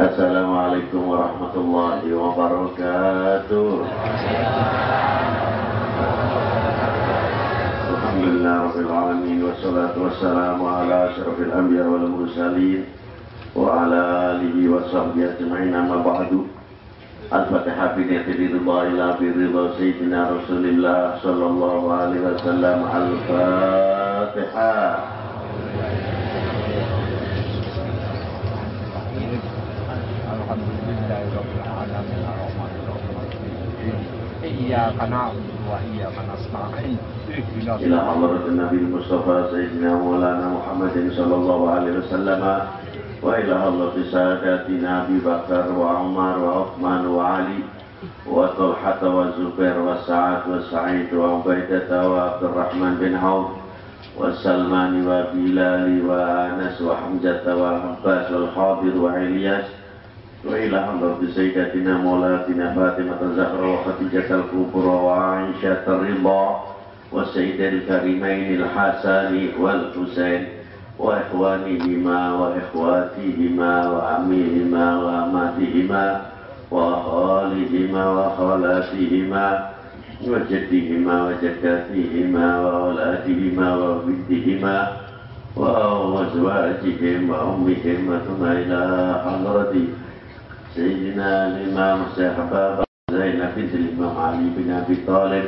Assalamualaikum warahmatullahi wabarakatuh. Alhamdulillah rabbil alamin wassalatu wassalamu ala asyrafil anbiya wal mursalin wa ala alihi wa sahbihi ajma'in amma ba'du. Al-Fatihah bi niyyati ridha bi ridha sayyidina Rasulillah sallallahu alaihi wasallam. Al-Fatihah. إياك نعبد وإياك نستعين إلى حضرة النبي المصطفى سيدنا مولانا محمد صلى الله عليه وسلم وإلى حضرة ساداتنا أبي بكر وعمر وعثمان وعلي وطلحة والزبير وسعد وسعيد وعبيدة وعبد الرحمن بن عوف وسلمان وبلال وأنس وحمزة وعباس والحاضر وعلياس وإلى حضرة سيدتنا مولاتنا فاطمة الزهراء وخديجة الكبرى وعائشة الرضا والسيد الكريمين الحسن والحسين وإخوانهما وإخواتهما وعميهما وأماتهما وخالهما وخالاتهما وجدهما وجداتهما وأولادهما وبنتهما وأزواجهم وأمهم ثم إلى حضرة سيدنا الإمام حبابة زينب بنت الإمام علي بن أبي طالب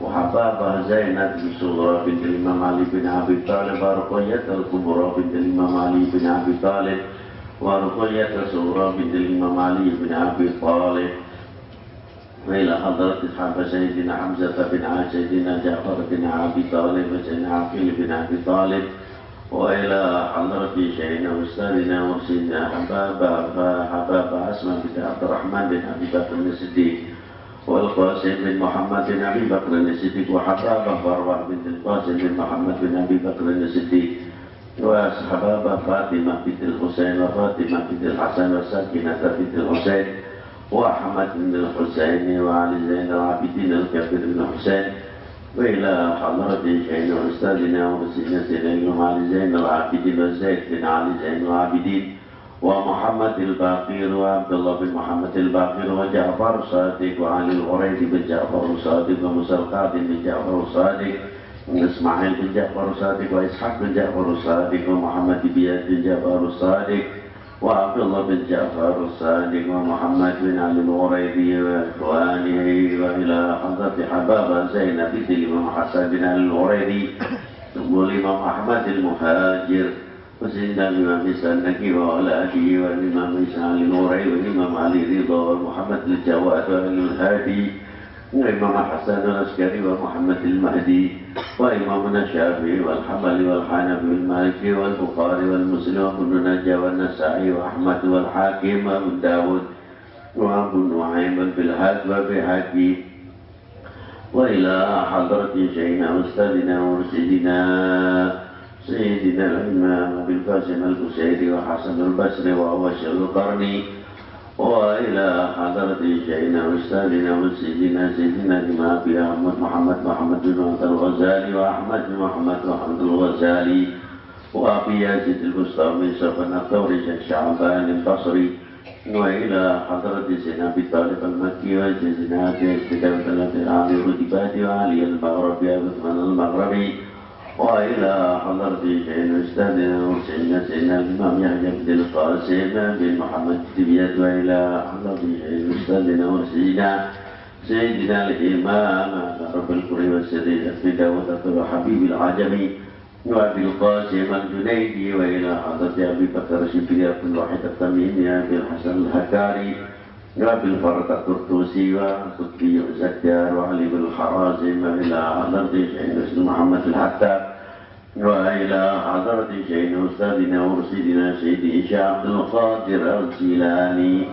وحبابة زينب الصغرى بنت الإمام علي بن أبي طالب ورقية الكبرى بنت الإمام علي بن أبي طالب ورقية الصغرى بنت الإمام علي بن أبي طالب. وإلى حضرة حب سيدنا حمزة بن سيدنا جعفر بن أبي طالب وسيدنا عقيل بن أبي طالب وإلى حضرة شيخنا وأستاذنا وسيدنا حباب حباب أسماء بن عبد الرحمن بن أبي بكر الصديق والقاسم بن محمد بن أبي بكر الصديق وحباب فروة بن القاسم بن محمد بن أبي بكر الصديق وحباب فاطمة بنت الحسين وفاطمة بنت الحسن وساكنة بنت الحسين وأحمد بن الحسين وعلي زين العابدين الكبير بن حسين وإلى حضرة شيخنا وأستاذنا وسيدنا سيدنا علي زين العابدين وزيد بن علي زين العابدين ومحمد الباقر وعبد الله بن محمد الباقر وجعفر الصادق وعلي الغريب بن جعفر الصادق وموسى القاضي بن جعفر الصادق وإسماعيل بن جعفر الصادق وإسحاق بن جعفر الصادق ومحمد بن جعفر الصادق بن جعفر الصادق ومحمد بن علي الغريبي واخوانه وإلى حضرة حبابة زينب بنت الإمام حسن بن علي الغريبي ثم الإمام أحمد المهاجر وسيدنا الإمام السنكي واولاده والإمام علي الغريبي والإمام علي رضا ومحمد الجواد والهادي وإمام حسن العسكري ومحمد المهدي. وإمامنا الشافعي والحمل والحنفي والمالكي والبخاري والمسلم وابن نجا والنسائي وأحمد والحاكم وابن داود وأبو نعيم بالحاج وبحكي وإلى حضرة شيخنا أستاذنا ومرشدنا سيدنا الإمام أبي القاسم البشيري وحسن البصري وهو القرني. وإلى حضرة شيخنا وأستاذنا وسيدنا سيدنا الإمام أبي أحمد محمد محمد بن عبد الغزالي وأحمد بن محمد محمد الغزالي وأبي يزيد البستامي سفن الثوري شيخ شعبان البصري وإلى حضرة سيدنا أبي طالب المكي وسيدنا أبي استدامة العامر الرتباتي وعلي المغربي وعثمان المغربي وإلى حضرة أستاذنا وسيدنا سيدنا الإمام يحيى بن القاسم بن محمد الدبيات وإلى حضرة أستاذنا وسيدنا سيدنا الإمام رب الكريم والسيد أبي داود حبيب العجمي وأبي القاسم الجنيدي وإلى حضرة أبي بكر الشبير بن الواحد التميمي أبي الحسن الهكاري وأبي الفرد الطرطوسي وقطبي الزكار وعلي بن الحرازم وإلى حضرة شيخنا محمد الحتاب وإلى حضرة شيخنا أستاذنا ورشدنا سيدي هشام عبد القادر الجيلاني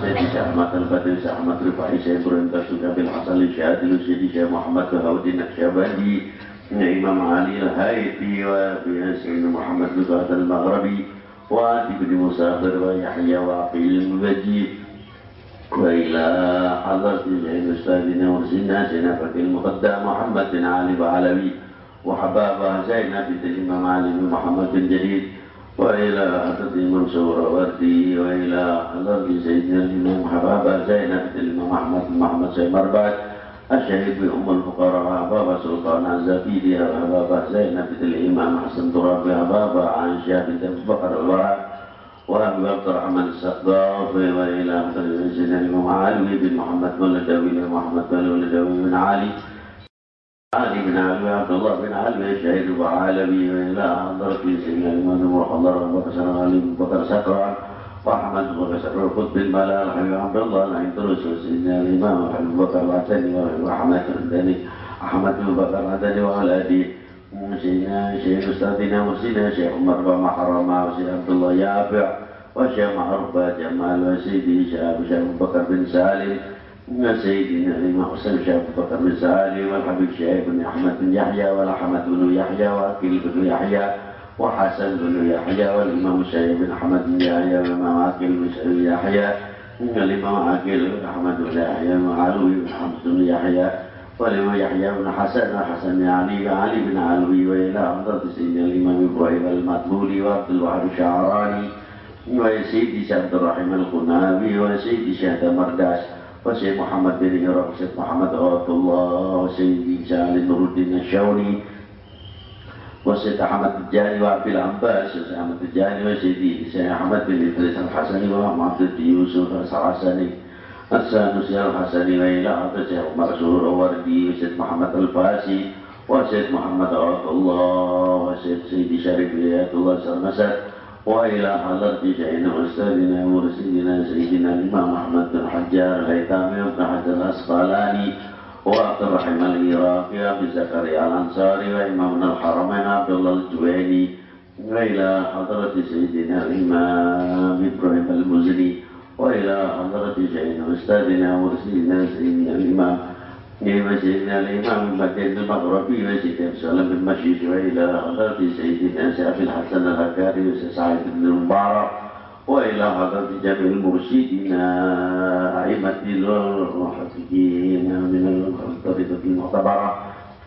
سيدي شيخ أحمد البدر شيخ أحمد رفاعي شيخ إبراهيم تسوق بالحسن الشاذلي سيدي شيخ محمد بهود النقشبندي إمام علي الهيثي وفي سيدنا محمد بن المغربي وعلي بن مسافر ويحيى وعقيل المجيد. وإلى حضرة شيخ أستاذنا سيدنا فكي المقدم محمد علي وعلوي وحبابها زينب بنت الإمام علي بن محمد جديد وإلى حضرة منصور وردي وإلى حضرة سيدنا الإمام حبابة زينب الإمام أحمد محمد سيد مربات الشهيد بأم الفقراء بابا سلطان الزبيدي بابا زينب الإمام حسن ترابي بابا عائشة بنت بكر الورع عبد الرحمن السقاف وإلى حضرة سيدنا الإمام علي بن محمد ولد أبي محمد ولد أبي بن علي. علي بن علي عبد الله بن علي الشهيد وعالمي والى حضرة سيدنا الإمام وحضر أبو بكر علي بن بكر سكران وأحمد بن سكران القطب الملال حبيب عبد الله نعيم ترس سيدنا الإمام حبيب بكر العتني وأحمد بن أحمد بن بكر العتني وأولادي سيدنا شيخ أستاذنا وسيدنا شيخ عمر بن محرمة وسيدنا عبد الله يافع وشيخ معروف جمال وسيدي شيخ بكر بن سالم سيدنا الإمام حسين شيخ بكر بن سالم والحبيب شيخ بن أحمد بن يحيى والأحمد بن يحيى وأكيل بن يحيى وحسن بن يحيى والإمام الشيخ بن أحمد بن يحيى والإمام عاقل بن يحيى والإمام عاقل بن أحمد بن يحيى وعلوي بن حمد بن يحيى والإمام يحيى بن حسن حسن علي علي بن علوي وإلى حضرة سيدنا الإمام إبراهيم المطلولي وعبد الوهاب الشعراني وسيدي عبد الرحيم القنابي وسيدي شهد مرداس وسيد محمد بن هرم وسيد محمد عبد الله وسيدي سالم نور الدين الشوني وسيد أحمد الجاني وعبد العباس وسيد أحمد الجاني وسيدي سيد أحمد بن إدريس الحسني ومحمد بن يوسف الحسني السانوسي الحسني وإلى حضرة شيخ مرسول وردي وسيد محمد الفاسي وسيد محمد عبد الله وسيد سيدي شريف رياض الله سرمسد وإلى حضرة شيخنا أستاذنا ورسولنا سيدنا الإمام أحمد بن حجار الهيثامي وابن حجر الأسقلاني وعبد الرحيم العراقي أبي زكريا الأنصاري وإمامنا الحرمين عبد الله الجويني وإلى حضرة سيدنا الإمام إبراهيم المزني وإلى حضرة شيخنا أستاذنا ورسولنا سيدنا الإمام سيدنا الإمام المكين المغربي وسيدنا بن مشيش وإلى حضرة سيدنا سعد الحسن الهكاري وسعيد بن المبارك وإلى حضرة جميع المرشدين أئمة المحققين من الطريقة المعتبرة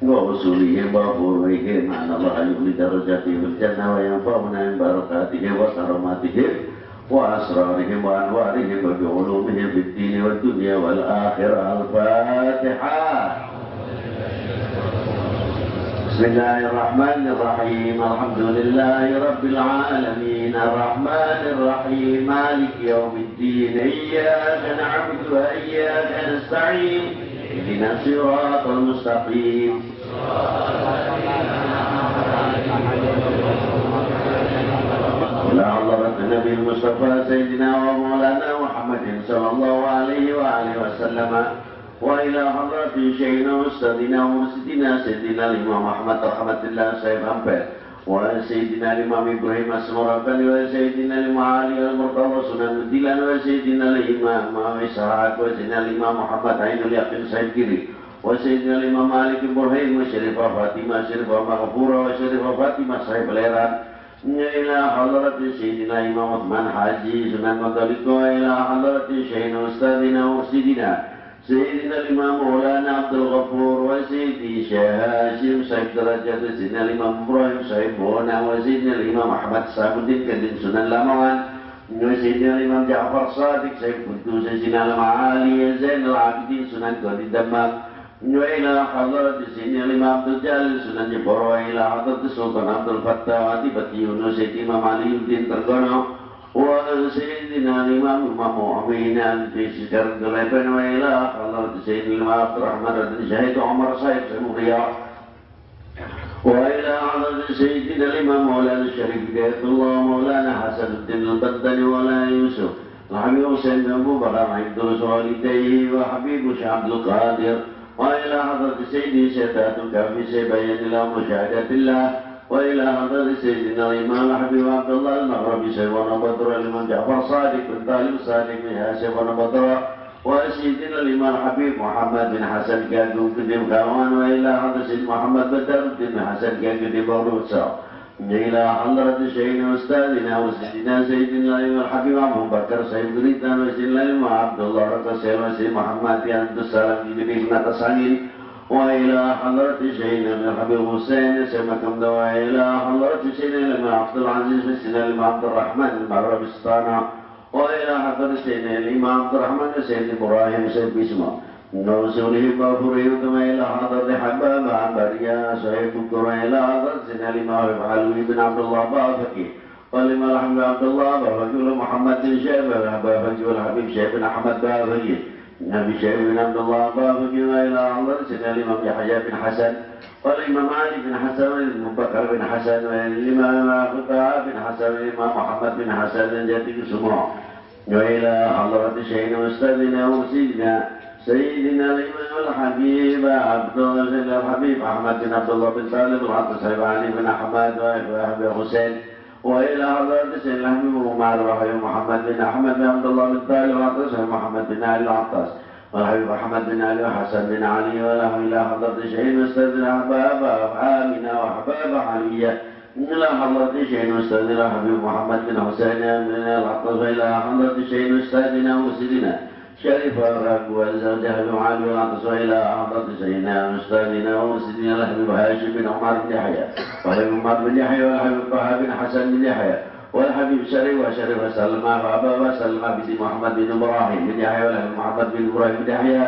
وأصولهم وفروعهم أن الله يولي درجاتهم الجنة وينفعنا من بركاتهم وكراماتهم وأسرارهم وأنوارهم وبعلومهم في الدين والدنيا والآخرة. الفاتحة. بسم الله الرحمن الرحيم. الحمد لله رب العالمين. الرحمن الرحيم. مالك يوم الدين. إياك نعبد وإياك نستعين. اهدنا الصراط المستقيم. إلى حضرة النبي المصطفى سيدنا ومولانا محمد صلى الله عليه وآله وسلم. وإلى حضرة شيخنا وأستاذنا ومرشدنا سيدنا الإمام أحمد رحمة الله سيد أمبر وسيدنا الإمام إبراهيم السمرقندي وسيدنا الإمام علي المرتضى سنن الدين وسيدنا الإمام إسحاق وسيدنا الإمام محمد عين اليقين سيد كريم وسيدنا الإمام مالك إبراهيم وشريف فاطمة شريف مغفورة وشريف فاطمة صاحب الإيران إلى حضرة سيدنا إمام عثمان حاجي سنن مطلق وإلى حضرة شيخنا أستاذنا ومرشدنا سيدنا الإمام مولانا عبد الغفور وسيدي شيخ هاشم صاحب درجة سيدنا الإمام إبراهيم صاحب بونا وسيدنا الإمام أحمد صاحب الدين كدين سنن لموان وسيدنا الإمام جعفر صادق صاحب قدوس سيدنا المعالي زين العابدين سنن قدين دمام وإلى حضرة سيدنا الإمام عبد الجلال سنن جبر وإلى حضرة السلطان عبد الفتاح وأديبة يونس الإمام علي الدين ترغنو وسيدنا الإمام المؤمنين في سجر قلبين وإلى حضرة سيدنا الإمام عبد الرحمن بن شهيد عمر صاحب سموريا وإلى حضرة سيدنا الإمام مولانا الشريف هداية الله مولانا حسن الدين البدني ولا يوسف الحبيب حسين بن أبو بكر عبد والديه وحبيب عبد القادر وإلى حضرة سيدي سيدات الكافي سيبين إلى مشاهدة الله وإلى حضرة سيدنا الإمام الحبيب عبد الله المغربي سيدنا بدر الإمام جعفر صادق بن طالب صادق بن سيدنا بدر وسيدنا الإمام الحبيب محمد بن حسن كاكم كديم كاوان وإلى حضرة سيد محمد بن حسن كاكم بروسا إلى حضرة شيخنا أستاذنا وسيدنا سيدنا الإمام الحبيب أبو بكر سيد بريتان وسيدنا الإمام عبد الله رقص وسيد محمد عبد السلام جديد نتصانين وإلى حضرة شيخنا من حبيب حسين سمكم وإلى حضرة شيخنا عبد العزيز بن لما عبد الرحمن المعرب السطانة وإلى حضرة شيخنا الإمام عبد الرحمن سيد إبراهيم سيد بسمة. نوصله مغفوره ثم إلى حضرة حباب عبريا صحيح بكر إلى حضرة سنة الإمام علوي بن عبد الله بافكي ولما الحمد عبد الله بافكي محمد بن شيبة بافكي والحبيب شيخ بن أحمد بافكي نبي شيخ بن عبد الله بافكي وإلى حضرة سنة الإمام يحيى بن حسن والإمام علي بن حسن والإمام بكر بن حسن والإمام قطاع بن حسن والإمام محمد بن حسن جدي سمع وإلى حضرة شيخنا أستاذنا وسيدنا سيدنا الإمام الحبيب عبد الله الحبيب أحمد بن عبد الله بن طالب العبد صاحب علي بن أحمد وأبي حسين وإلى حضرة سيدنا الحبيب ومع محمد بن أحمد بن عبد الله بن طالب صاحب محمد بن علي العطاس والحبيب أحمد بن علي وحسن بن علي وله إلى حضرة شيخنا أستاذنا أحباب آمنة وأحباب علية إلى حضرة شيخنا أستاذنا حبيب محمد بن حسين بن العطاس وإلى حضرة شيخنا أستاذنا وسيدنا شرف الرب والزوجة بن والعطس إلى حضرة سيدنا أستاذنا وسيدنا الحبيب هاشم بن عمر بن يحيى والحبيب عمر بن يحيى والحبيب طه بن حسن بن يحيى والحبيب شريف وشريف سلمى وأبا وسلمى بن محمد بن إبراهيم بن يحيى والحبيب محمد بن إبراهيم بن يحيى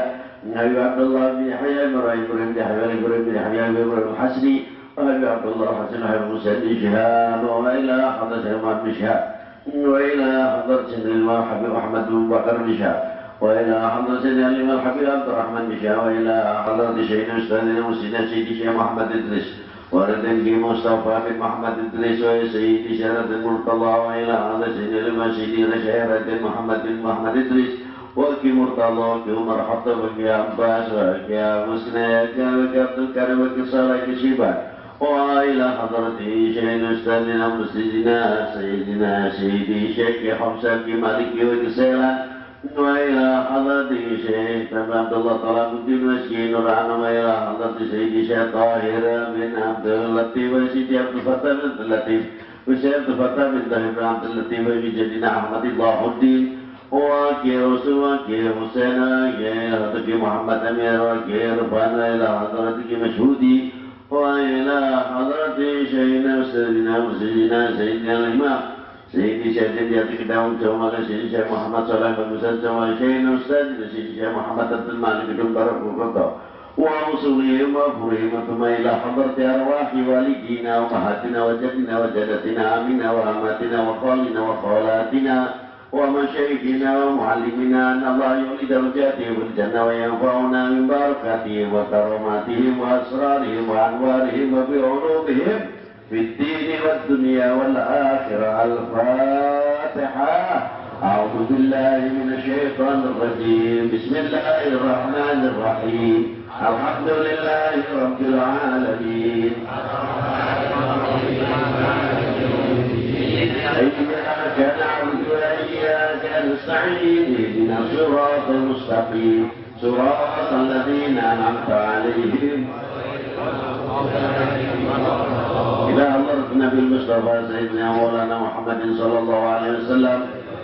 النبي عبد الله بن يحيى إبراهيم بن يحيى إبراهيم بن يحيى إبراهيم الحسني والنبي عبد الله الحسن وحبيب موسى بن شهاب وإلى حضرة عمر بن شهاب وإلى حضرة سيدنا الحبيب أحمد بن بكر بن شهاب. وإلى حضرة سيدنا الإمام الحبيب عبد الرحمن شاه وإلى حضرة شيخنا أستاذنا وسيدنا سيدي شيخ محمد إدريس ورد مصطفى بن محمد إدريس وسيدي شرف المرتضى وإلى حضرة سيدنا الإمام سيدي رشيد محمد بن محمد إدريس وكي مرتضى وكي عمر حطب وكي عباس وكي مسكنا وكي عبد الكريم وكي صالح شيبان وإلى حضرة شيخنا أستاذنا وسيدنا سيدنا سيدي شيخ حمزة بن مالك وكي سيلان وإلى حضرة شيخ عبد الله طلب الدين مسكين ورعنا حضرة سيدي شيخ طاهر بن عبد اللطيف وسيدي عبد الفتاح بن اللطيف وسيدي عبد الفتاح بن عبد اللطيف وجدنا أحمد الله الدين وكي رسول وكي حسين وكي حضرتك محمد أمير وكي رفان وإلى حضرتك مشهودي وإلى حضرة شيخنا سيدنا وسيدنا سيدنا الإمام سيدي شهد ياتيك داون توما سيدي شيخ محمد صلى الله عليه وسلم شيخنا أستاذ سيدي شيخ محمد عبد المالك بن برك وفضل وأوصلهم وأفرهم ثم إلى حضرة أرواح والدينا وأمهاتنا وجدنا وجدتنا آمنا وأماتنا وخالنا وخالاتنا ومشايخنا ومعلمنا أن الله يولي درجاتهم في الجنة وينفعنا من بركاتهم وكراماتهم وأسرارهم وأنوارهم وبعلومهم في الدين والدنيا والآخرة. الفاتحة. أعوذ بالله من الشيطان الرجيم. بسم الله الرحمن الرحيم. الحمد لله رب العالمين. إياك نعبد وإياك نستعين. اهدنا الصراط المستقيم. صراط الذين أنعمت عليهم. إلى النبي المصطفى سيدنا مولانا محمد صلى الله عليه وسلم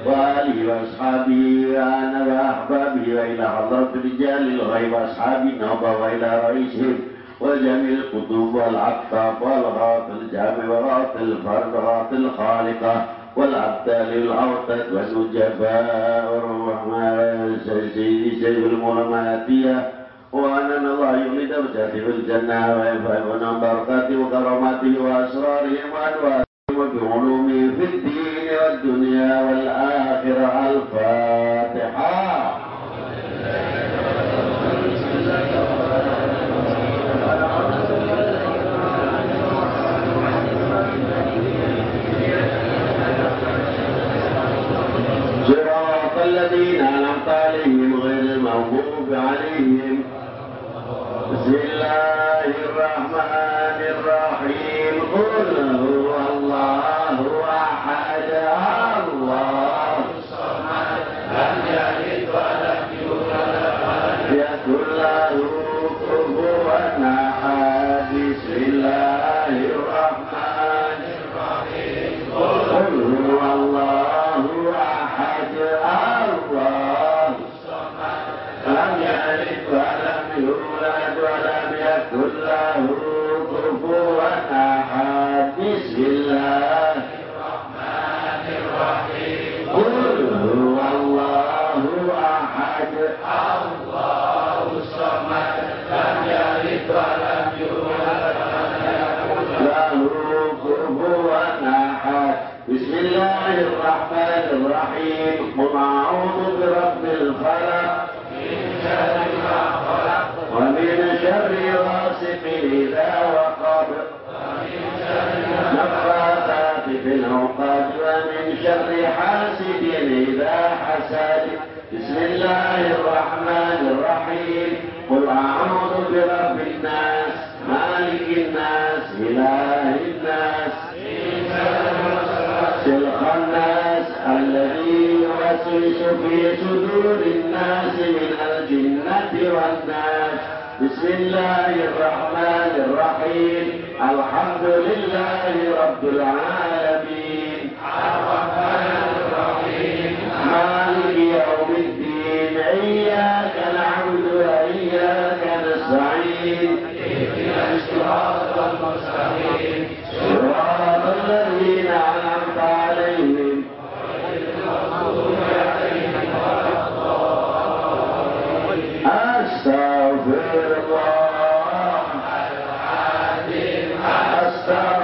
وآله وأصحابه وأنا وأحبابه وإلى حضرة رجال الغيب أصحاب النوبة وإلى رئيسهم وجميع القطوب والعطاف والغاط الجامع وغاط الفرد وغاط الخالقة والعبدال الأوتد والنجباء والرحمن سيدي سيد المرماتية وأن الله يولد درجاته في الجنة ويفعلنا بركاته وكراماته وأسراره وأنواره وبعلومه في الدين والدنيا والآخرة الفاتحة صراط الذين أنعمت عليهم غير المغضوب عليهم بسم الله الرحمن أحد الله الصمد لم يلد ولم يولد له كفوا أحد. بسم الله الرحمن الرحيم. قل أعوذ برب الفلق. من شر ما خلق ومن شر غاسق إذا وقب. ومن شر النفاثات في العقد. ومن شر حاسد إذا حسد. بسم الله الرحمن الرحيم. قل أعوذ برب الناس مالك الناس إله الناس. الخناس الذي يوسوس في صدور الناس من الجنة والناس. بسم الله الرحمن الرحيم. الحمد لله رب العالمين. الرحمن الرحيم مالك يوم Sa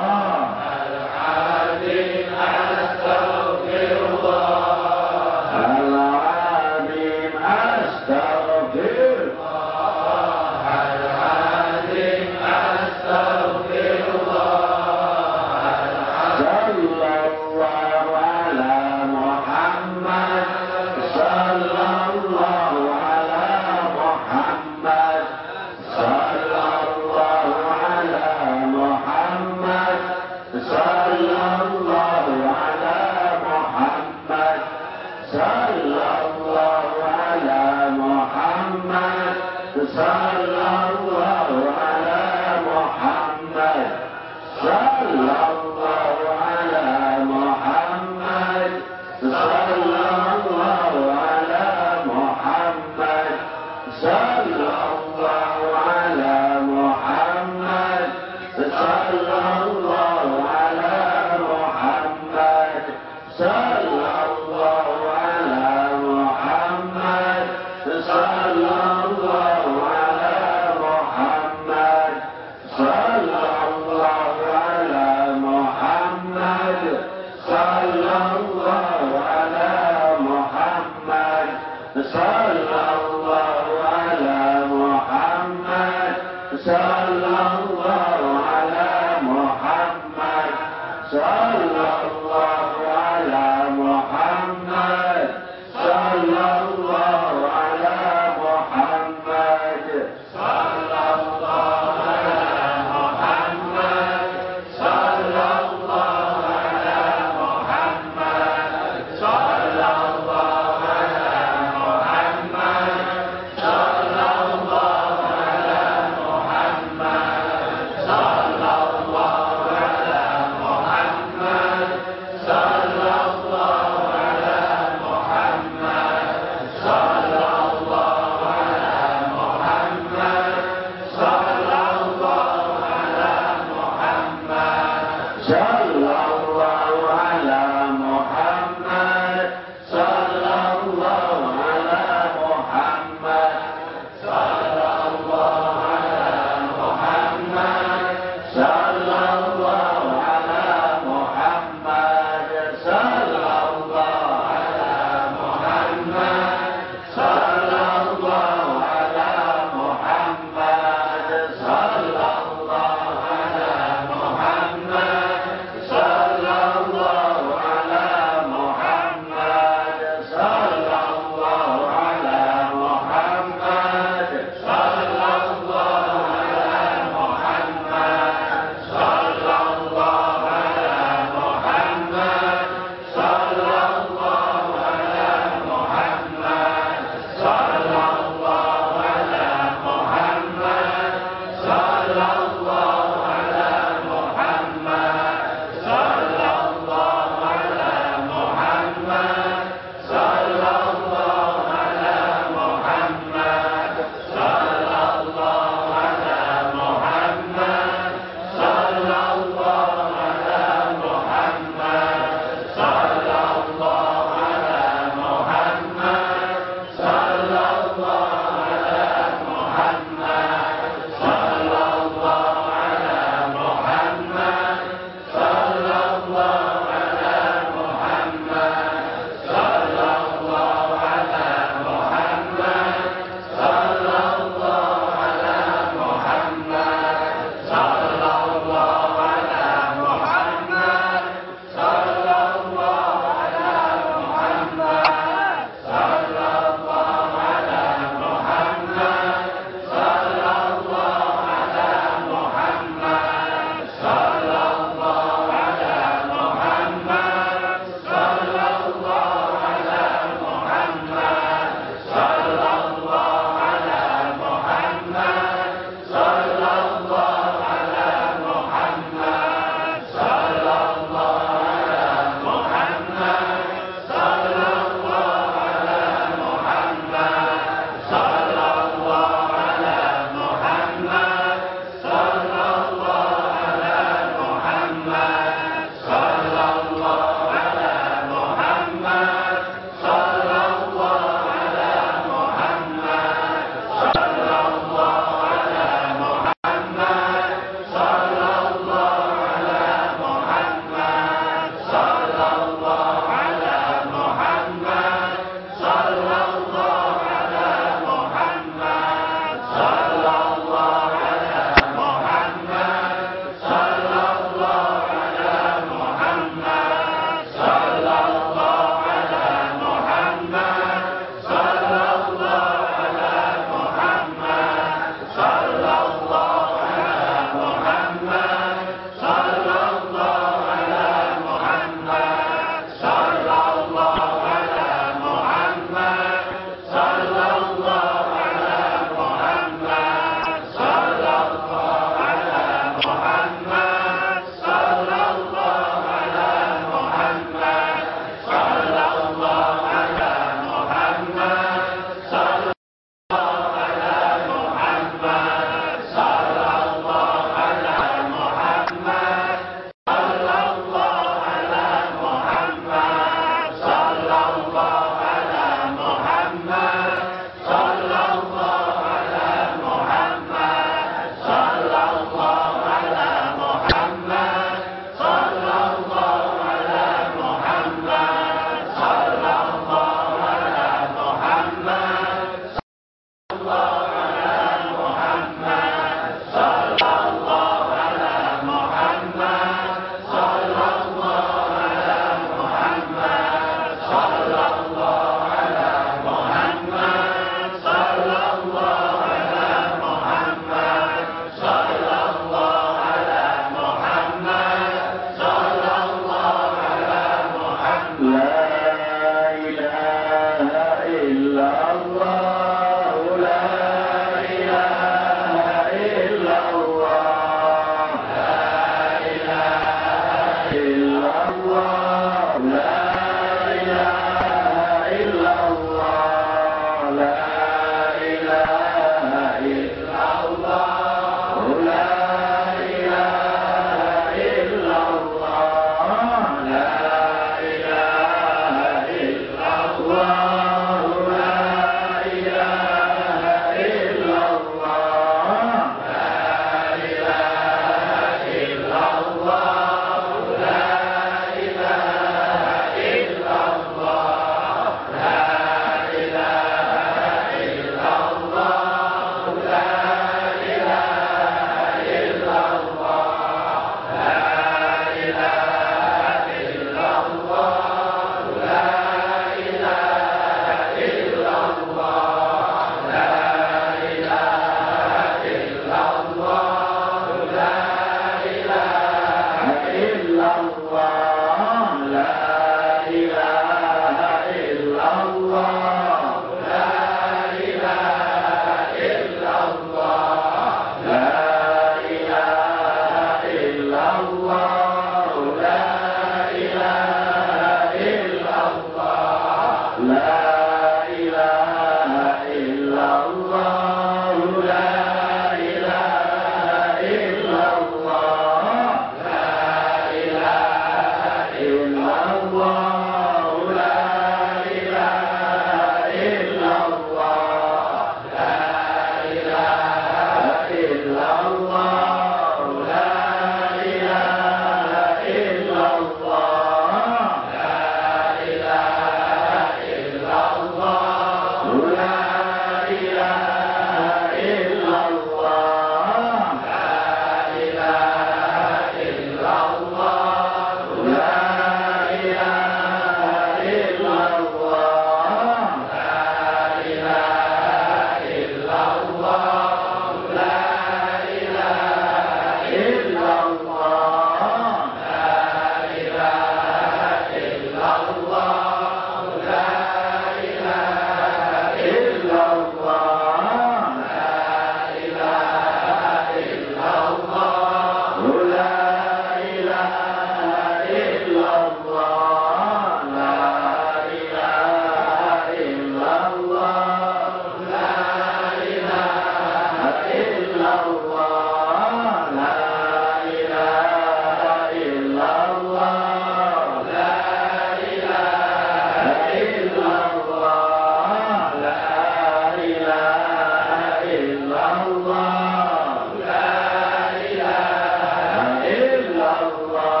Allah.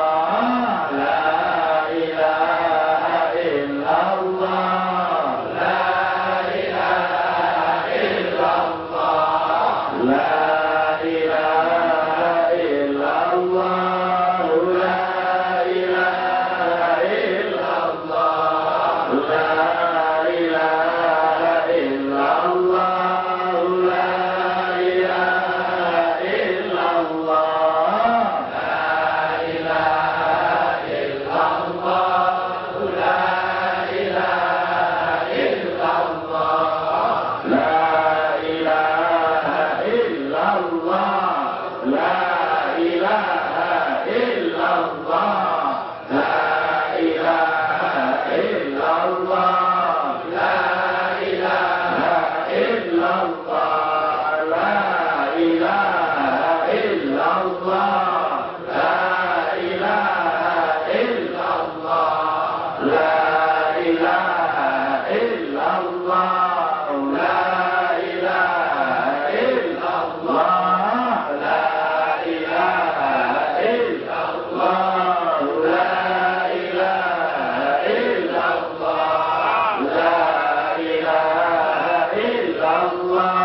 الله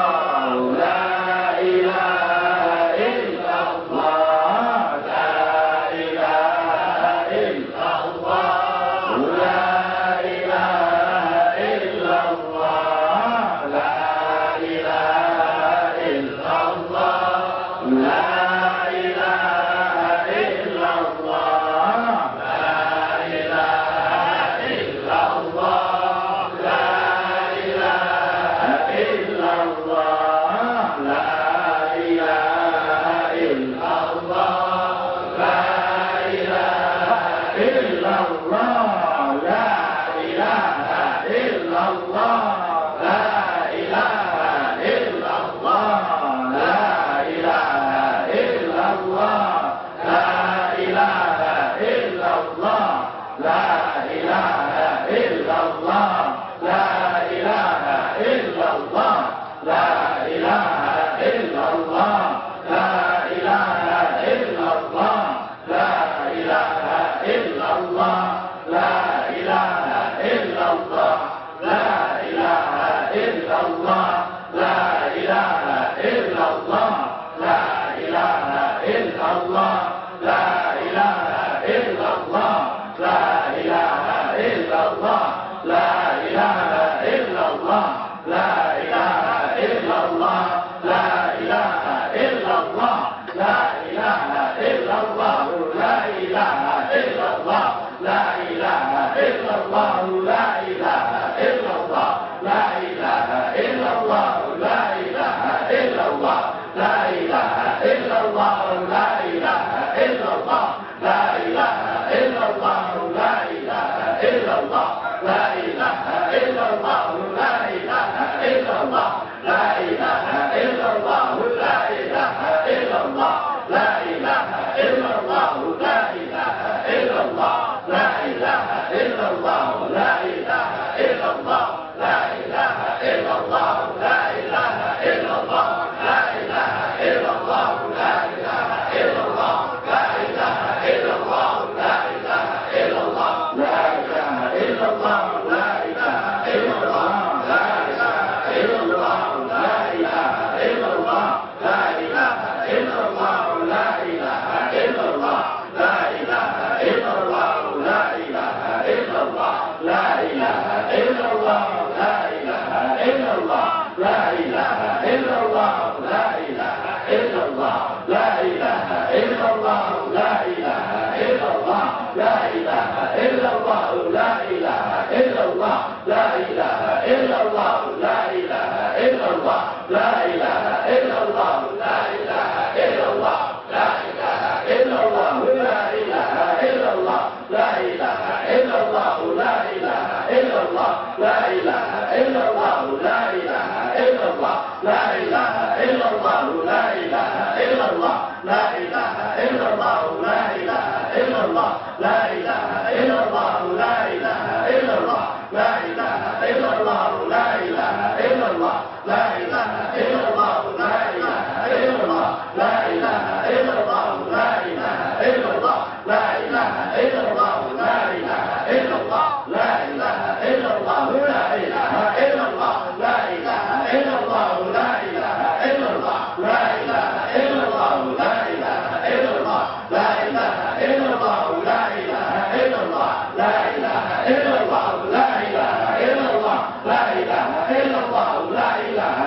Allah, la ilaha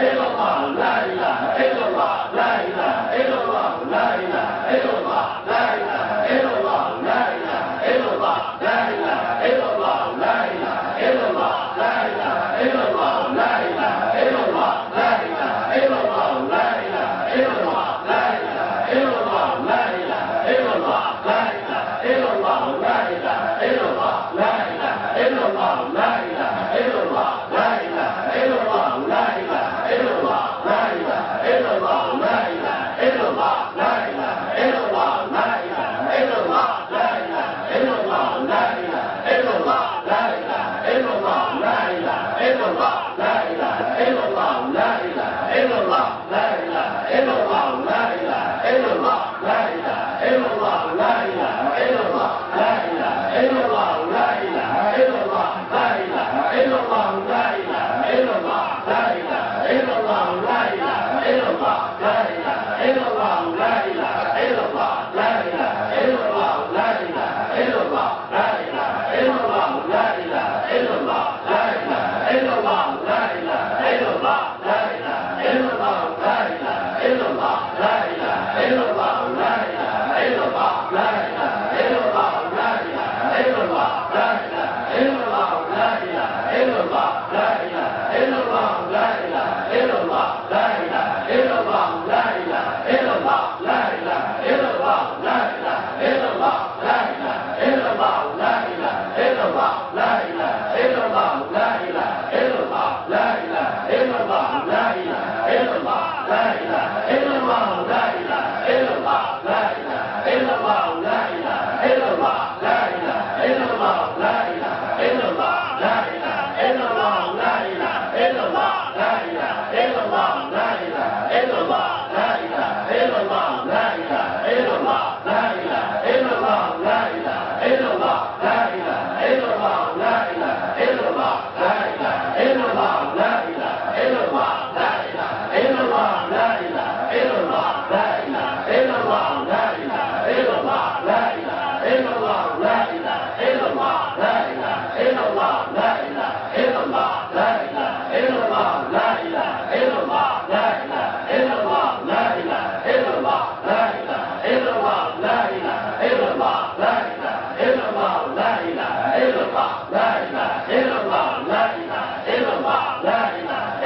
محل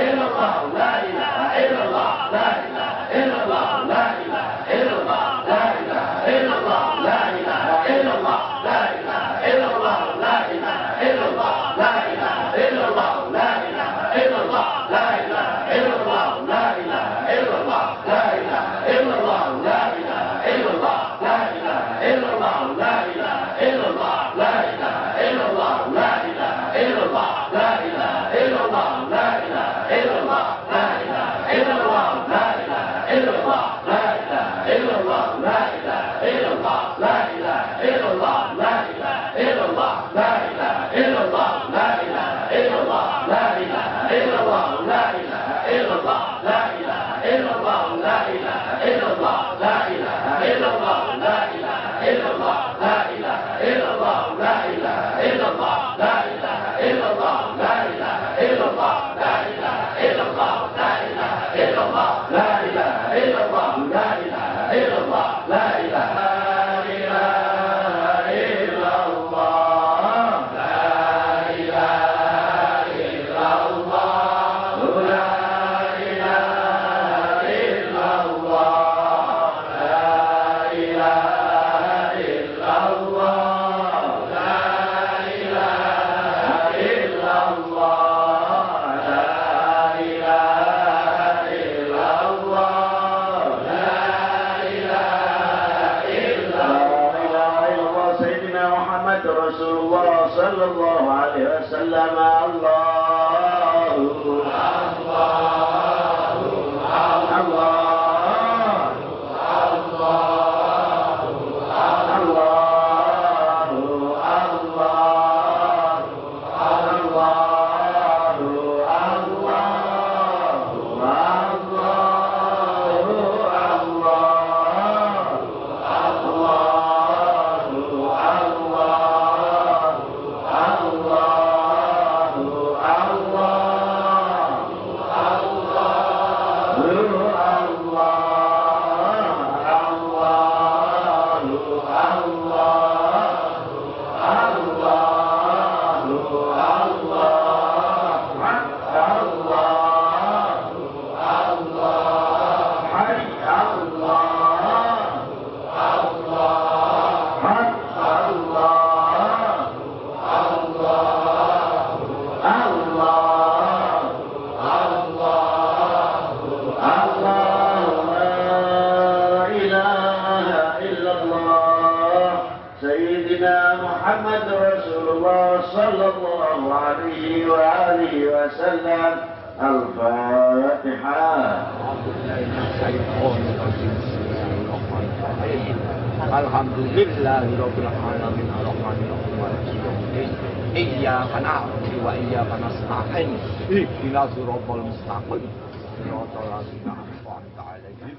Jehová, لله رب العالمين الرحمن الرحيم مالك يوم الدين إياك نعبد وإياك نستعين اهدنا الصراط المستقيم صراط الذين أنعمت عليهم